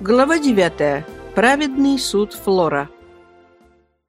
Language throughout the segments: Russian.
Глава 9. Праведный суд Флора.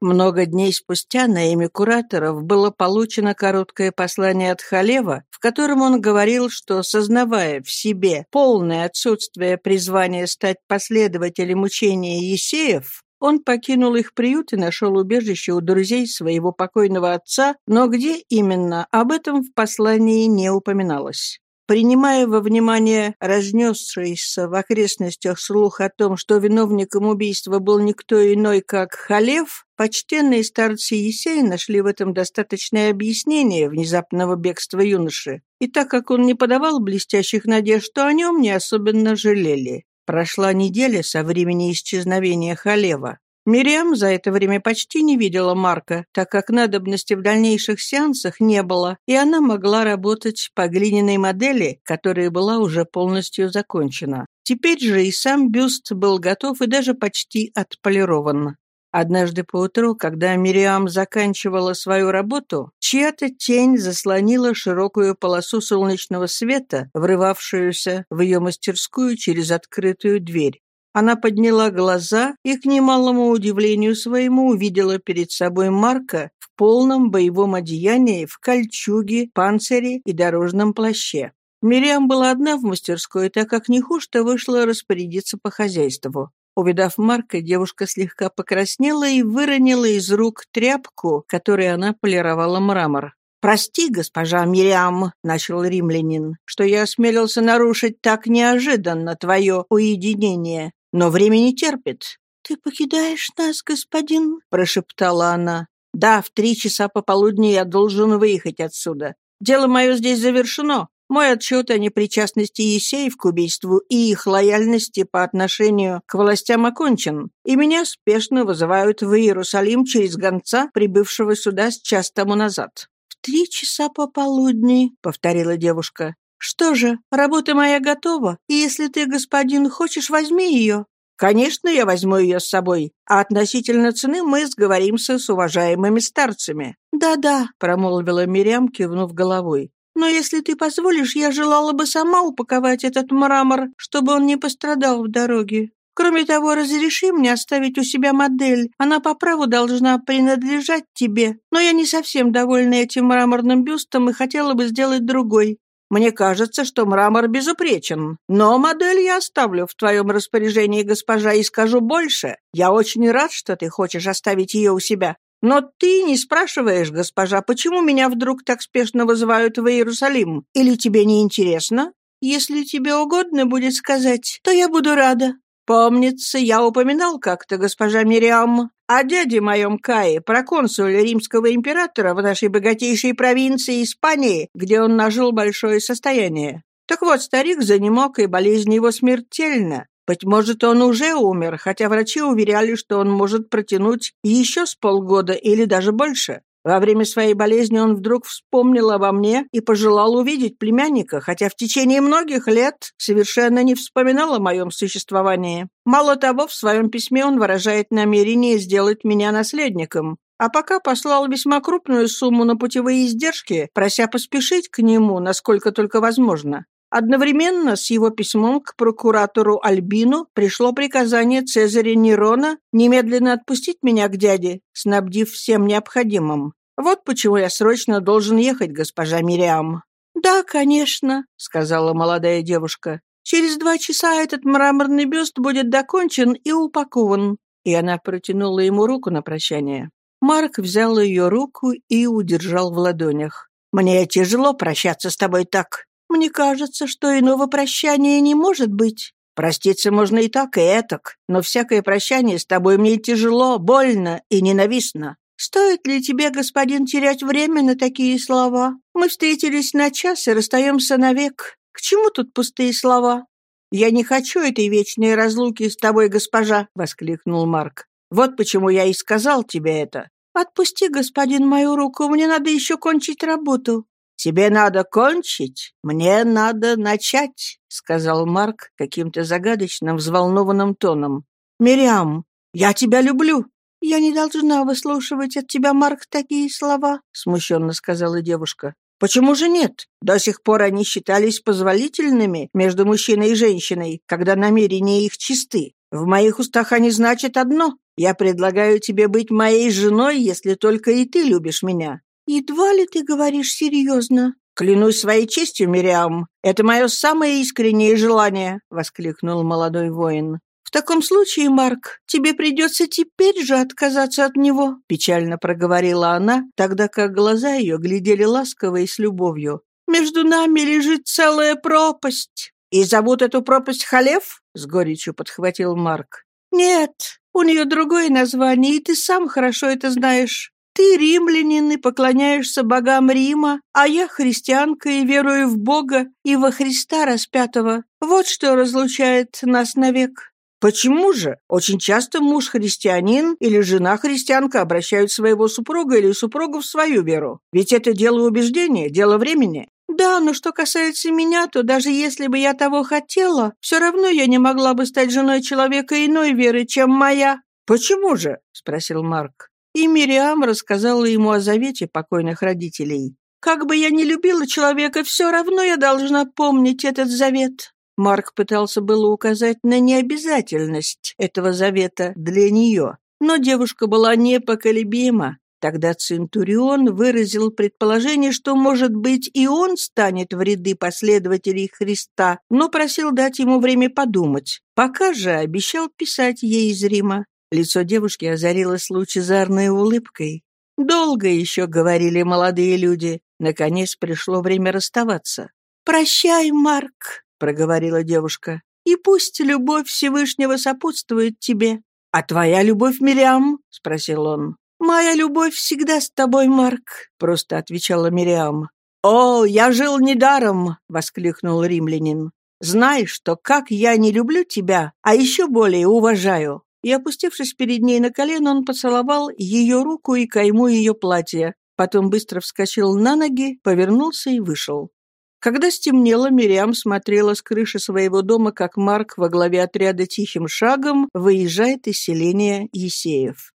Много дней спустя на имя кураторов было получено короткое послание от Халева, в котором он говорил, что, сознавая в себе полное отсутствие призвания стать последователем учения Есеев, он покинул их приют и нашел убежище у друзей своего покойного отца, но где именно, об этом в послании не упоминалось. Принимая во внимание разнесшийся в окрестностях слух о том, что виновником убийства был никто иной, как Халев, почтенные старцы Есеи нашли в этом достаточное объяснение внезапного бегства юноши. И так как он не подавал блестящих надежд, то о нем не особенно жалели. Прошла неделя со времени исчезновения Халева. Мириам за это время почти не видела Марка, так как надобности в дальнейших сеансах не было, и она могла работать по глиняной модели, которая была уже полностью закончена. Теперь же и сам бюст был готов и даже почти отполирован. Однажды поутру, когда Мириам заканчивала свою работу, чья-то тень заслонила широкую полосу солнечного света, врывавшуюся в ее мастерскую через открытую дверь. Она подняла глаза и, к немалому удивлению своему, увидела перед собой Марка в полном боевом одеянии, в кольчуге, панцире и дорожном плаще. Мириам была одна в мастерской, так как Нехушта вышла распорядиться по хозяйству. Увидав Марка, девушка слегка покраснела и выронила из рук тряпку, которой она полировала мрамор. «Прости, госпожа Мириам», — начал римлянин, «что я осмелился нарушить так неожиданно твое уединение. Но время не терпит. «Ты покидаешь нас, господин?» — прошептала она. «Да, в три часа пополудни я должен выехать отсюда. Дело мое здесь завершено. Мой отчет о непричастности Есеев к убийству и их лояльности по отношению к властям окончен, и меня спешно вызывают в Иерусалим через гонца, прибывшего сюда с час тому назад». «В три часа пополудни», — повторила девушка. «Что же, работа моя готова, и если ты, господин, хочешь, возьми ее». «Конечно, я возьму ее с собой, а относительно цены мы сговоримся с уважаемыми старцами». «Да-да», — промолвила Мирям, кивнув головой. «Но если ты позволишь, я желала бы сама упаковать этот мрамор, чтобы он не пострадал в дороге. Кроме того, разреши мне оставить у себя модель. Она по праву должна принадлежать тебе. Но я не совсем довольна этим мраморным бюстом и хотела бы сделать другой. Мне кажется, что мрамор безупречен. Но модель я оставлю в твоем распоряжении, госпожа, и скажу больше. Я очень рад, что ты хочешь оставить ее у себя. Но ты не спрашиваешь, госпожа, почему меня вдруг так спешно вызывают в Иерусалим? Или тебе не интересно? Если тебе угодно будет сказать, то я буду рада. Помнится, я упоминал как-то, госпожа Мириам, о дяде моем Кае, проконсуле римского императора в нашей богатейшей провинции Испании, где он нажил большое состояние. Так вот, старик занемог, и болезнь его смертельна. Быть может, он уже умер, хотя врачи уверяли, что он может протянуть еще с полгода или даже больше. Во время своей болезни он вдруг вспомнил обо мне и пожелал увидеть племянника, хотя в течение многих лет совершенно не вспоминал о моем существовании. Мало того, в своем письме он выражает намерение сделать меня наследником, а пока послал весьма крупную сумму на путевые издержки, прося поспешить к нему, насколько только возможно. Одновременно с его письмом к прокуратору Альбину пришло приказание Цезаря Нерона немедленно отпустить меня к дяде, снабдив всем необходимым. Вот почему я срочно должен ехать, госпожа Мириам». «Да, конечно», — сказала молодая девушка. «Через два часа этот мраморный бюст будет докончен и упакован». И она протянула ему руку на прощание. Марк взял ее руку и удержал в ладонях. «Мне тяжело прощаться с тобой так», мне кажется, что иного прощания не может быть. Проститься можно и так, и этак, но всякое прощание с тобой мне тяжело, больно и ненавистно. Стоит ли тебе, господин, терять время на такие слова? Мы встретились на час и расстаемся навек. К чему тут пустые слова? Я не хочу этой вечной разлуки с тобой, госпожа, воскликнул Марк. Вот почему я и сказал тебе это. Отпусти, господин, мою руку, мне надо еще кончить работу. «Тебе надо кончить, мне надо начать», — сказал Марк каким-то загадочным, взволнованным тоном. «Мириам, я тебя люблю». «Я не должна выслушивать от тебя, Марк, такие слова», — смущенно сказала девушка. «Почему же нет? До сих пор они считались позволительными между мужчиной и женщиной, когда намерения их чисты. В моих устах они значат одно. Я предлагаю тебе быть моей женой, если только и ты любишь меня». «Едва ли ты говоришь серьезно?» «Клянусь своей честью, Мириам, это мое самое искреннее желание», — воскликнул молодой воин. «В таком случае, Марк, тебе придется теперь же отказаться от него», — печально проговорила она, тогда как глаза ее глядели ласково и с любовью. «Между нами лежит целая пропасть». «И зовут эту пропасть Халев?» — с горечью подхватил Марк. «Нет, у нее другое название, и ты сам хорошо это знаешь. Ты римлянин и поклоняешься богам Рима, а я христианка и верую в Бога и во Христа распятого. Вот что разлучает нас навек». Почему же? Очень часто муж христианин или жена христианка обращают своего супруга или супругу в свою веру. Ведь это дело убеждения, дело времени. Да, но что касается меня, то даже если бы я того хотела, все равно я не могла бы стать женой человека иной веры, чем моя. Почему же? спросил Марк. И Мириам рассказала ему о завете покойных родителей. Как бы я ни любила человека, все равно я должна помнить этот завет. Марк пытался было указать на необязательность этого завета для нее, но девушка была непоколебима. Тогда Центурион выразил предположение, что, может быть, и он станет в ряды последователей Христа, но просил дать ему время подумать. Пока же обещал писать ей из Рима. Лицо девушки озарилось лучезарной улыбкой. Долго еще говорили молодые люди. Наконец пришло время расставаться. «Прощай, Марк», — проговорила девушка. «И пусть любовь Всевышнего сопутствует тебе». «А твоя любовь, Мириам?» — спросил он. «Моя любовь всегда с тобой, Марк», — просто отвечала Мириам. «О, я жил недаром!» — воскликнул римлянин. «Знай, что как я не люблю тебя, а еще более уважаю». И, опустившись перед ней на колено, он поцеловал ее руку и кайму ее платья. Потом быстро вскочил на ноги, повернулся и вышел. Когда стемнело, Мириам смотрела с крыши своего дома, как Марк во главе отряда тихим шагом выезжает из селения Есеев.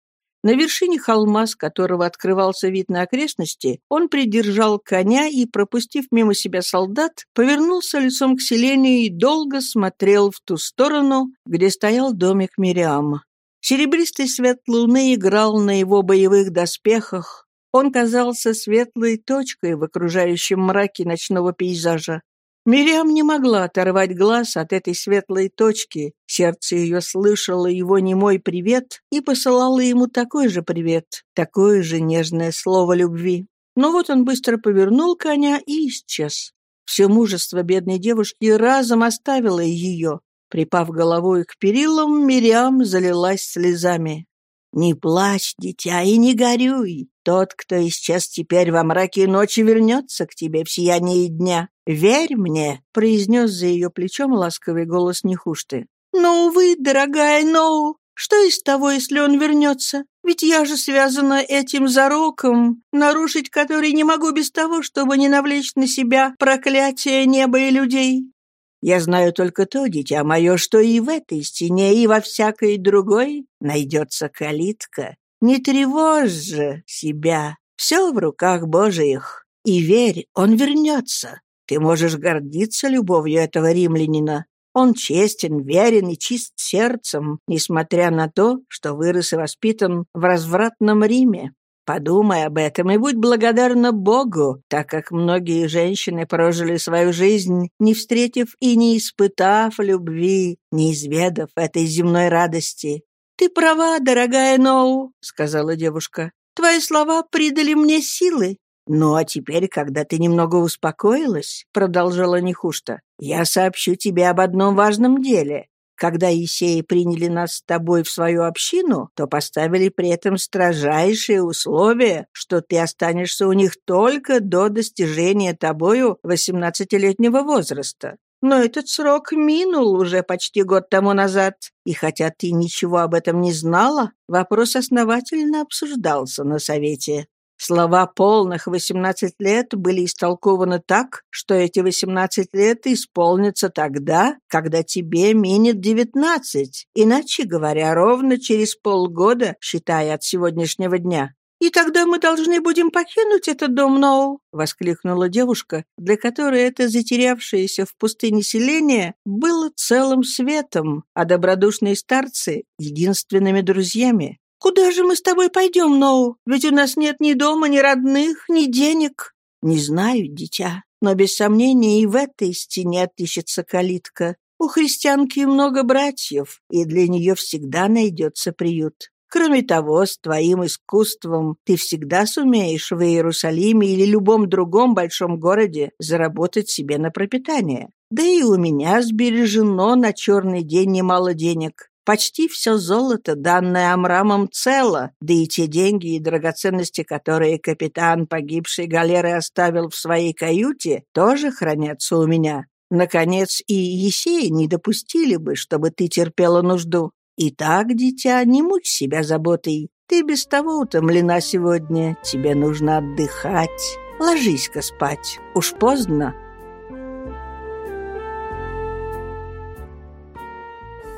На вершине холма, с которого открывался вид на окрестности, он придержал коня и, пропустив мимо себя солдат, повернулся лицом к селению и долго смотрел в ту сторону, где стоял домик Мириам. Серебристый свет луны играл на его боевых доспехах, он казался светлой точкой в окружающем мраке ночного пейзажа. Мириам не могла оторвать глаз от этой светлой точки. Сердце ее слышало его немой привет и посылало ему такой же привет, такое же нежное слово любви. Но вот он быстро повернул коня и исчез. Все мужество бедной девушки разом оставило ее. Припав головой к перилам, Мириам залилась слезами. «Не плачь, дитя, и не горюй. Тот, кто исчез теперь во мраке ночи, вернется к тебе в сиянии дня. Верь мне», — произнес за ее плечом ласковый голос Нехушты. «Но, увы, дорогая Ноу, что из того, если он вернется? Ведь я же связана этим зароком, нарушить который не могу без того, чтобы не навлечь на себя проклятие неба и людей. Я знаю только то, дитя мое, что и в этой стене, и во всякой другой найдется калитка. Не тревожь же себя, все в руках Божиих. И верь, он вернется. Ты можешь гордиться любовью этого римлянина. Он честен, верен и чист сердцем, несмотря на то, что вырос и воспитан в развратном Риме. Подумай об этом и будь благодарна Богу, так как многие женщины прожили свою жизнь, не встретив и не испытав любви, не изведав этой земной радости. «Ты права, дорогая Ноу», — сказала девушка. «Твои слова придали мне силы». «Ну, а теперь, когда ты немного успокоилась», — продолжала Нехушта, — «я сообщу тебе об одном важном деле. Когда Есеи приняли нас с тобой в свою общину, то поставили при этом строжайшие условия, что ты останешься у них только до достижения тобою восемнадцатилетнего возраста. Но этот срок минул уже почти год тому назад, и хотя ты ничего об этом не знала, вопрос основательно обсуждался на совете. Слова полных 18 лет были истолкованы так, что эти 18 лет исполнятся тогда, когда тебе минет 19, иначе говоря, ровно через полгода, считая от сегодняшнего дня. «И тогда мы должны будем покинуть этот дом Ноу!» — воскликнула девушка, для которой это затерявшееся в пустыне селение было целым светом, а добродушные старцы — единственными друзьями. «Куда же мы с тобой пойдем, Ноу? Ведь у нас нет ни дома, ни родных, ни денег». «Не знаю, дитя, но без сомнения и в этой стене отыщется калитка. У христианки много братьев, и для нее всегда найдется приют. Кроме того, с твоим искусством ты всегда сумеешь в Иерусалиме или любом другом большом городе заработать себе на пропитание. Да и у меня сбережено на черный день немало денег. Почти все золото, данное Амрамом, цело, да и те деньги и драгоценности, которые капитан погибшей галеры оставил в своей каюте, тоже хранятся у меня. Наконец, и Есея не допустили бы, чтобы ты терпела нужду. Итак, дитя, не мучь себя заботой. Ты без того утомлена сегодня, тебе нужно отдыхать. Ложись-ка спать, уж поздно.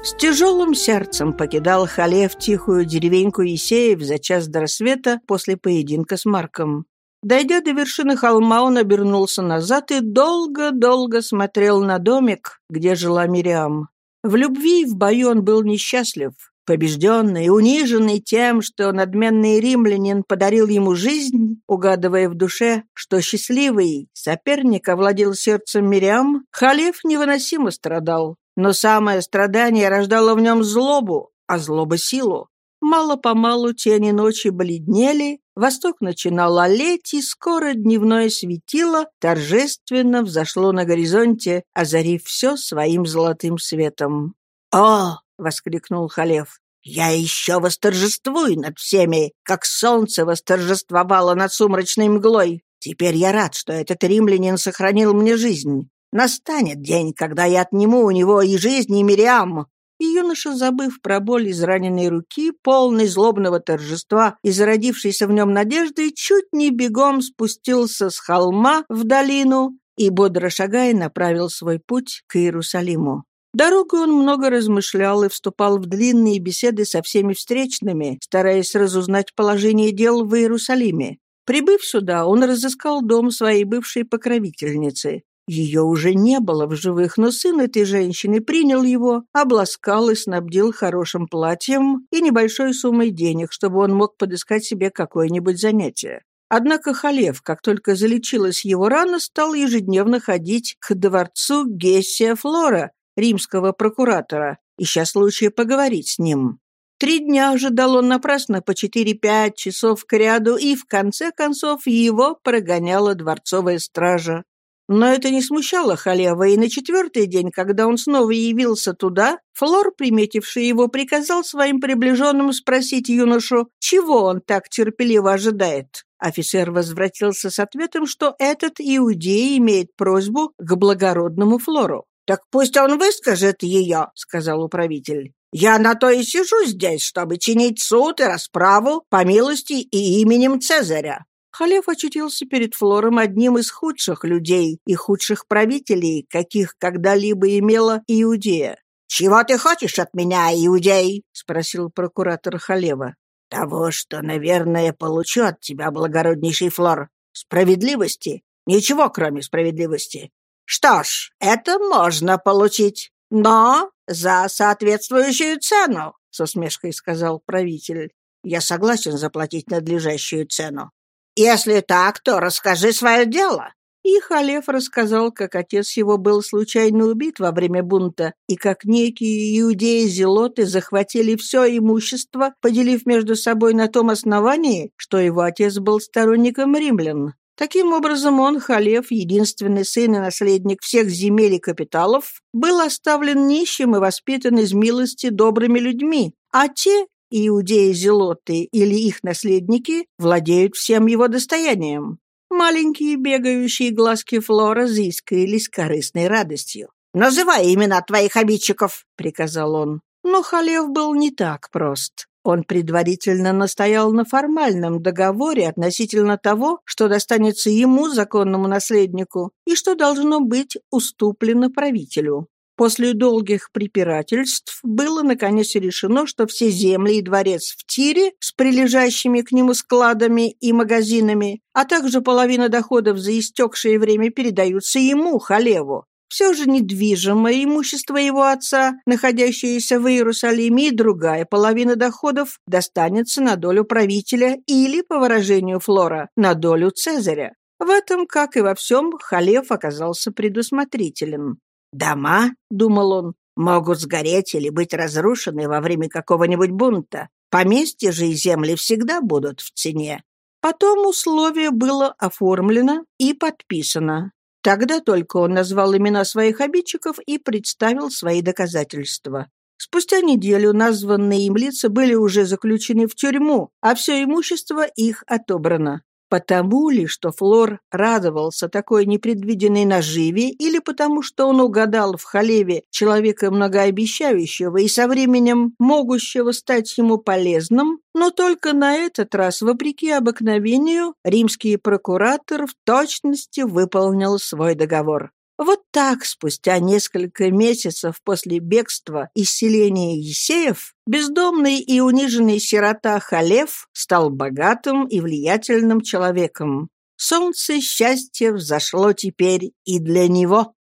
С тяжелым сердцем покидал Халев тихую деревеньку Есеев за час до рассвета после поединка с Марком. Дойдя до вершины холма, он обернулся назад и долго-долго смотрел на домик, где жила Мириам. В любви и в бою он был несчастлив. Побежденный, униженный тем, что надменный римлянин подарил ему жизнь, угадывая в душе, что счастливый соперник овладел сердцем Мириам, Халев невыносимо страдал. Но самое страдание рождало в нем злобу, а злоба — силу. Мало-помалу тени ночи бледнели, восток начинал олеть, и скоро дневное светило торжественно взошло на горизонте, озарив все своим золотым светом. «О!» — воскликнул Халев. «Я еще восторжествую над всеми, как солнце восторжествовало над сумрачной мглой. Теперь я рад, что этот римлянин сохранил мне жизнь. Настанет день, когда я отниму у него и жизнь, и Мириам». И юноша, забыв про боль израненной руки, полный злобного торжества и зародившейся в нем надежды, чуть не бегом спустился с холма в долину и, бодро шагая, направил свой путь к Иерусалиму. Дорогой он много размышлял и вступал в длинные беседы со всеми встречными, стараясь разузнать положение дел в Иерусалиме. Прибыв сюда, он разыскал дом своей бывшей покровительницы. Ее уже не было в живых, но сын этой женщины принял его, обласкал и снабдил хорошим платьем и небольшой суммой денег, чтобы он мог подыскать себе какое-нибудь занятие. Однако Халев, как только залечилась его рана, стал ежедневно ходить к дворцу Гессия Флора, римского прокуратора, ища случая поговорить с ним. Три дня ожидал он напрасно по четыре-пять часов к ряду, и в конце концов его прогоняла дворцовая стража. Но это не смущало Халева, и на четвертый день, когда он снова явился туда, Флор, приметивший его, приказал своим приближенным спросить юношу, чего он так терпеливо ожидает. Офицер возвратился с ответом, что этот иудей имеет просьбу к благородному Флору. «Так пусть он выскажет ее», — сказал управитель. «Я на то и сижу здесь, чтобы чинить суд и расправу по милости и именем Цезаря. Халев очутился перед Флором одним из худших людей и худших правителей, каких когда-либо имела Иудея. «Чего ты хочешь от меня, Иудей?» — спросил прокуратор Халева. «Того, что, наверное, получу от тебя, благороднейший Флор. Справедливости? Ничего, кроме справедливости. Что ж, это можно получить, но за соответствующую цену», — с усмешкой сказал правитель. «Я согласен заплатить надлежащую цену. Если так, то расскажи свое дело». И Халев рассказал, как отец его был случайно убит во время бунта, и как некие иудеи-зелоты захватили все имущество, поделив между собой на том основании, что его отец был сторонником римлян. Таким образом, он, Халев, единственный сын и наследник всех земель и капиталов, был оставлен нищим и воспитан из милости добрыми людьми, а те иудеи-зелоты или их наследники владеют всем его достоянием. Маленькие бегающие глазки Флора заискрились корыстной радостью. «Называй имена твоих обидчиков!» — приказал он. Но Халев был не так прост. Он предварительно настоял на формальном договоре относительно того, что достанется ему, законному наследнику, и что должно быть уступлено правителю. После долгих препирательств было, наконец, решено, что все земли и дворец в Тире с прилежащими к нему складами и магазинами, а также половина доходов за истекшее время передаются ему, Халеву. Все же недвижимое имущество его отца, находящееся в Иерусалиме, и другая половина доходов достанется на долю правителя или, по выражению Флора, на долю Цезаря. В этом, как и во всем, Халев оказался предусмотрителен. «Дома, — думал он, — могут сгореть или быть разрушены во время какого-нибудь бунта. Поместья же и земли всегда будут в цене». Потом условие было оформлено и подписано. Тогда только он назвал имена своих обидчиков и представил свои доказательства. Спустя неделю названные им лица были уже заключены в тюрьму, а все имущество их отобрано. Потому ли, что Флор радовался такой непредвиденной наживе, или потому, что он угадал в Халеве человека многообещающего и со временем могущего стать ему полезным, но только на этот раз, вопреки обыкновению, римский прокуратор в точности выполнил свой договор. Вот так, спустя несколько месяцев после бегства из селения Есеев, бездомный и униженный сирота Халев стал богатым и влиятельным человеком. Солнце счастья взошло теперь и для него.